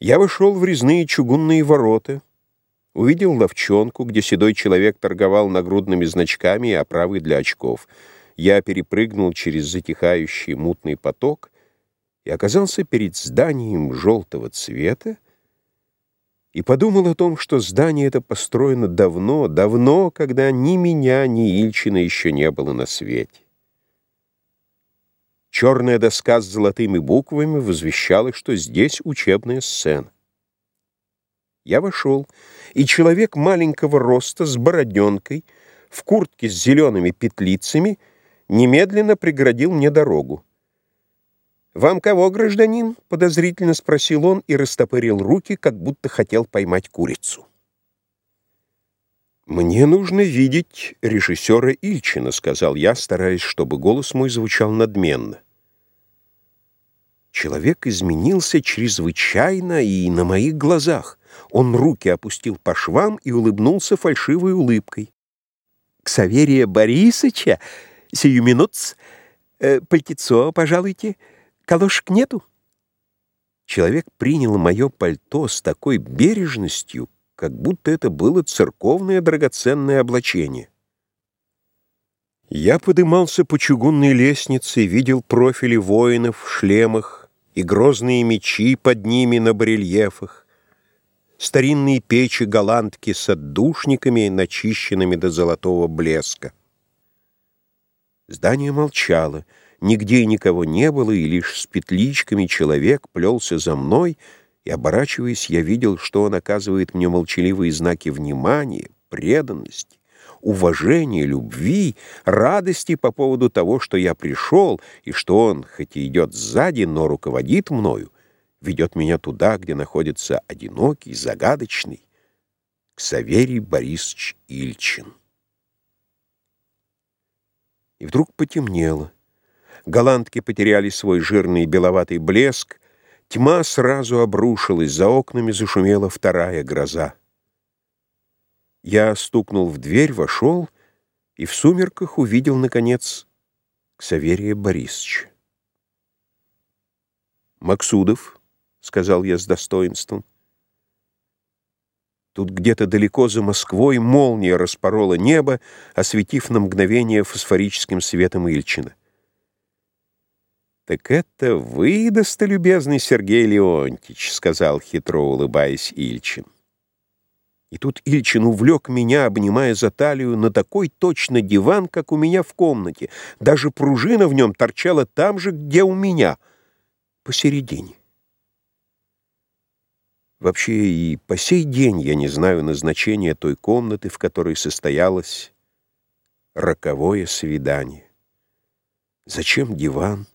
Я вошел в резные чугунные ворота, увидел ловчонку, где седой человек торговал нагрудными значками и оправой для очков. Я перепрыгнул через затихающий мутный поток и оказался перед зданием желтого цвета и подумал о том, что здание это построено давно, давно, когда ни меня, ни Ильчина еще не было на свете. Черная доска с золотыми буквами возвещала, что здесь учебная сцена. Я вошел, и человек маленького роста с бороденкой, в куртке с зелеными петлицами, немедленно преградил мне дорогу. «Вам кого, гражданин?» — подозрительно спросил он и растопырил руки, как будто хотел поймать курицу. «Мне нужно видеть режиссера Ильчина», — сказал я, стараясь, чтобы голос мой звучал надменно. Человек изменился чрезвычайно и на моих глазах. Он руки опустил по швам и улыбнулся фальшивой улыбкой. «Ксаверия Борисыча? Сию минутс. Э, пальтецо, пожалуйте. Калошек нету?» Человек принял мое пальто с такой бережностью, как будто это было церковное драгоценное облачение. Я подымался по чугунной лестнице видел профили воинов в шлемах и грозные мечи под ними на барельефах, старинные печи-голландки с отдушниками, начищенными до золотого блеска. Здание молчало, нигде никого не было, и лишь с петличками человек плелся за мной — и, оборачиваясь, я видел, что он оказывает мне молчаливые знаки внимания, преданности, уважения, любви, радости по поводу того, что я пришел, и что он, хоть и идет сзади, но руководит мною, ведет меня туда, где находится одинокий, загадочный Ксаверий Борисович Ильчин. И вдруг потемнело. Голландки потеряли свой жирный беловатый блеск, Тьма сразу обрушилась, за окнами зашумела вторая гроза. Я стукнул в дверь, вошел и в сумерках увидел, наконец, Ксаверия Борисовича. «Максудов», — сказал я с достоинством. Тут где-то далеко за Москвой молния распорола небо, осветив на мгновение фосфорическим светом Ильчина. «Так это вы, достолюбезный Сергей Леонтьевич», — сказал хитро улыбаясь Ильчин. И тут Ильчин увлек меня, обнимая за талию, на такой точно диван, как у меня в комнате. Даже пружина в нем торчала там же, где у меня, посередине. Вообще и по сей день я не знаю назначения той комнаты, в которой состоялось роковое свидание. Зачем диван?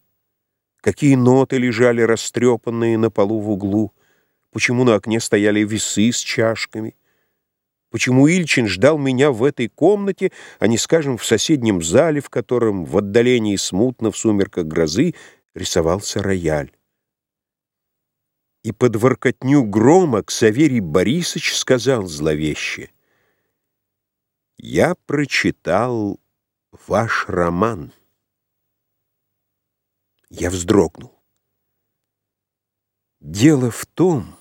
Какие ноты лежали растрепанные на полу в углу? Почему на окне стояли весы с чашками? Почему Ильчин ждал меня в этой комнате, а не, скажем, в соседнем зале, в котором в отдалении смутно в сумерках грозы рисовался рояль? И под воркотню грома Ксаверий Борисович сказал зловеще, «Я прочитал ваш роман». Я вздрогнул. Дело в том,